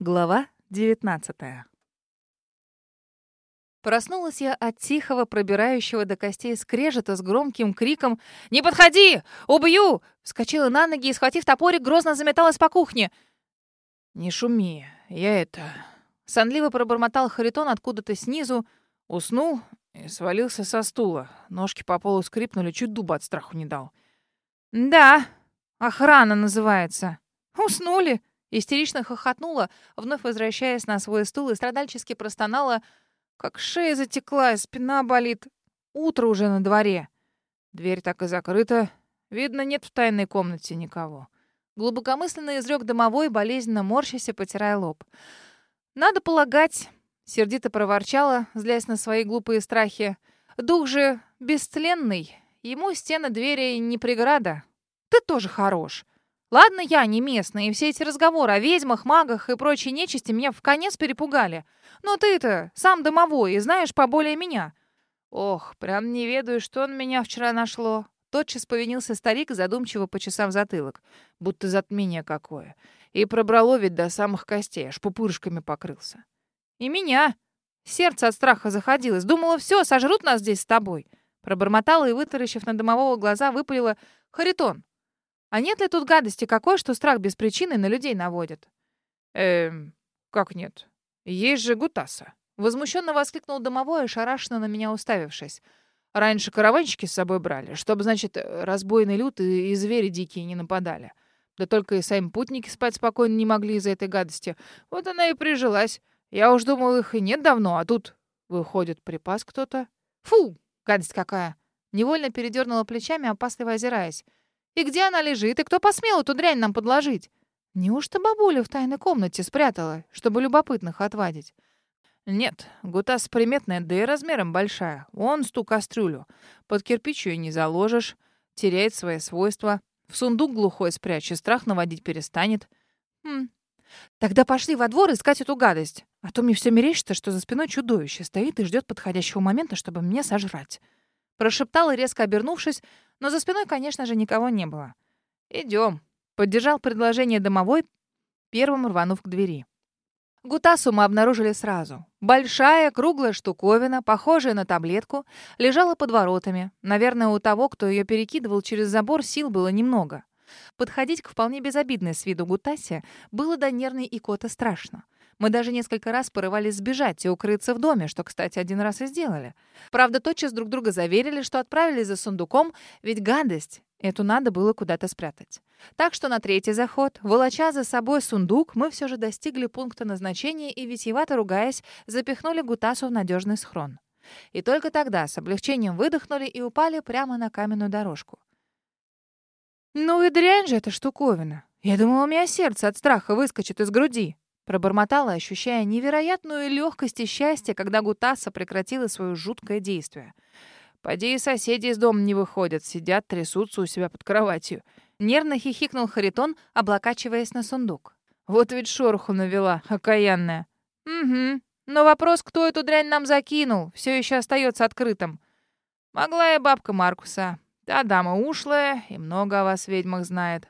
Глава 19 Проснулась я от тихого, пробирающего до костей скрежета с громким криком «Не подходи! Убью!» Вскочила на ноги и, схватив топорик, грозно заметалась по кухне. «Не шуми, я это...» Сонливо пробормотал Харитон откуда-то снизу, уснул и свалился со стула. Ножки по полу скрипнули, чуть дуба от страху не дал. «Да, охрана называется. Уснули!» Истерично хохотнула, вновь возвращаясь на свой стул и страдальчески простонала, как шея затекла, спина болит. Утро уже на дворе. Дверь так и закрыта. Видно, нет в тайной комнате никого. Глубокомысленно изрек домовой, болезненно морщася, потирая лоб. «Надо полагать», — сердито проворчала, злясь на свои глупые страхи. «Дух же бестленный. Ему стены двери не преграда. Ты тоже хорош». Ладно, я не местная, и все эти разговоры о ведьмах, магах и прочей нечисти меня в конец перепугали. Но ты-то сам домовой и знаешь поболее меня. Ох, прям не ведаю, что на меня вчера нашло. Тотчас повинился старик, задумчиво почесав затылок. Будто затмение какое. И пробрало ведь до самых костей, аж пупырышками покрылся. И меня. Сердце от страха заходилось. Думала, все, сожрут нас здесь с тобой. Пробормотала и, вытаращив на домового глаза, выпалила. «Харитон, а нет ли тут гадости какой, что страх без причины на людей наводит? Эм, как нет? Есть же Гутаса. Возмущенно воскликнул домовой, ошарашенно на меня уставившись. Раньше караванщики с собой брали, чтобы, значит, разбойный люд и, и звери дикие не нападали. Да только и сами путники спать спокойно не могли из-за этой гадости. Вот она и прижилась. Я уж думал, их и нет давно, а тут, выходит, припас кто-то. Фу, гадость какая! Невольно передернула плечами, опасливо озираясь. И где она лежит? И кто посмел эту дрянь нам подложить? Неужто бабуля в тайной комнате спрятала, чтобы любопытных отвадить? Нет, гутас приметная, да и размером большая. Вон с ту кастрюлю. Под кирпич ее не заложишь. Теряет свои свойства. В сундук глухой спрячь, и страх наводить перестанет. Хм. Тогда пошли во двор искать эту гадость. А то мне все мерещится, что за спиной чудовище стоит и ждет подходящего момента, чтобы меня сожрать. Прошептала, резко обернувшись, но за спиной, конечно же, никого не было. «Идем», — поддержал предложение домовой, первым рванув к двери. Гутасу мы обнаружили сразу. Большая, круглая штуковина, похожая на таблетку, лежала под воротами. Наверное, у того, кто ее перекидывал через забор, сил было немного. Подходить к вполне безобидной с виду Гутасе было до нервной икоты страшно. Мы даже несколько раз порывались сбежать и укрыться в доме, что, кстати, один раз и сделали. Правда, тотчас друг друга заверили, что отправились за сундуком, ведь гадость эту надо было куда-то спрятать. Так что на третий заход, волоча за собой сундук, мы все же достигли пункта назначения и, витиевато ругаясь, запихнули Гутасу в надежный схрон. И только тогда с облегчением выдохнули и упали прямо на каменную дорожку. «Ну и дрянь же эта штуковина! Я думала, у меня сердце от страха выскочит из груди!» Пробормотала, ощущая невероятную легкость и счастье, когда Гутаса прекратила свое жуткое действие. «Поди соседи из дома не выходят, сидят, трясутся у себя под кроватью». Нервно хихикнул Харитон, облокачиваясь на сундук. «Вот ведь шороху навела, окаянная». «Угу. Но вопрос, кто эту дрянь нам закинул, все еще остается открытым. Могла и бабка Маркуса. Та дама ушлая и много о вас, ведьмах, знает.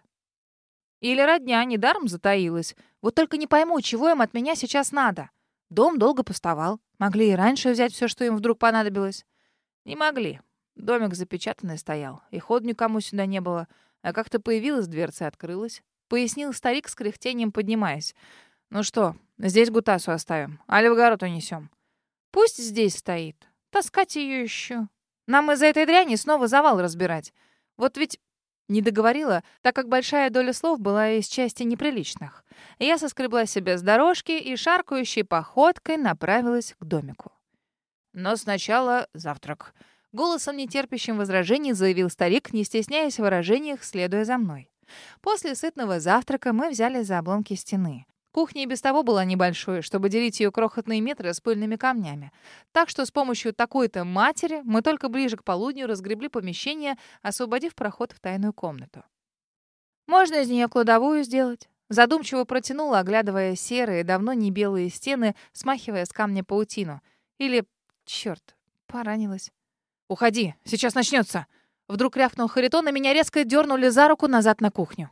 Или родня недаром затаилась. Вот только не пойму, чего им от меня сейчас надо. Дом долго пустовал. Могли и раньше взять все, что им вдруг понадобилось. Не могли. Домик запечатанный стоял, и ход никому сюда не было. А как-то появилась дверца и открылась. Пояснил старик с кряхтением, поднимаясь. «Ну что, здесь Гутасу оставим, али в огород унесем?» «Пусть здесь стоит. Таскать ее еще. Нам из-за этой дряни снова завал разбирать. Вот ведь не договорила, так как большая доля слов была из части неприличных. Я соскребла себе с дорожки и шаркающей походкой направилась к домику. Но сначала завтрак. Голосом, нетерпящим возражений, заявил старик, не стесняясь в выражениях, следуя за мной. После сытного завтрака мы взяли за обломки стены. Кухня и без того была небольшой, чтобы делить ее крохотные метры с пыльными камнями. Так что с помощью такой-то матери мы только ближе к полудню разгребли помещение, освободив проход в тайную комнату. «Можно из нее кладовую сделать?» Задумчиво протянула, оглядывая серые, давно не белые стены, смахивая с камня паутину. Или, черт, поранилась. «Уходи, сейчас начнется!» Вдруг рявкнул Харитон, и меня резко дернули за руку назад на кухню.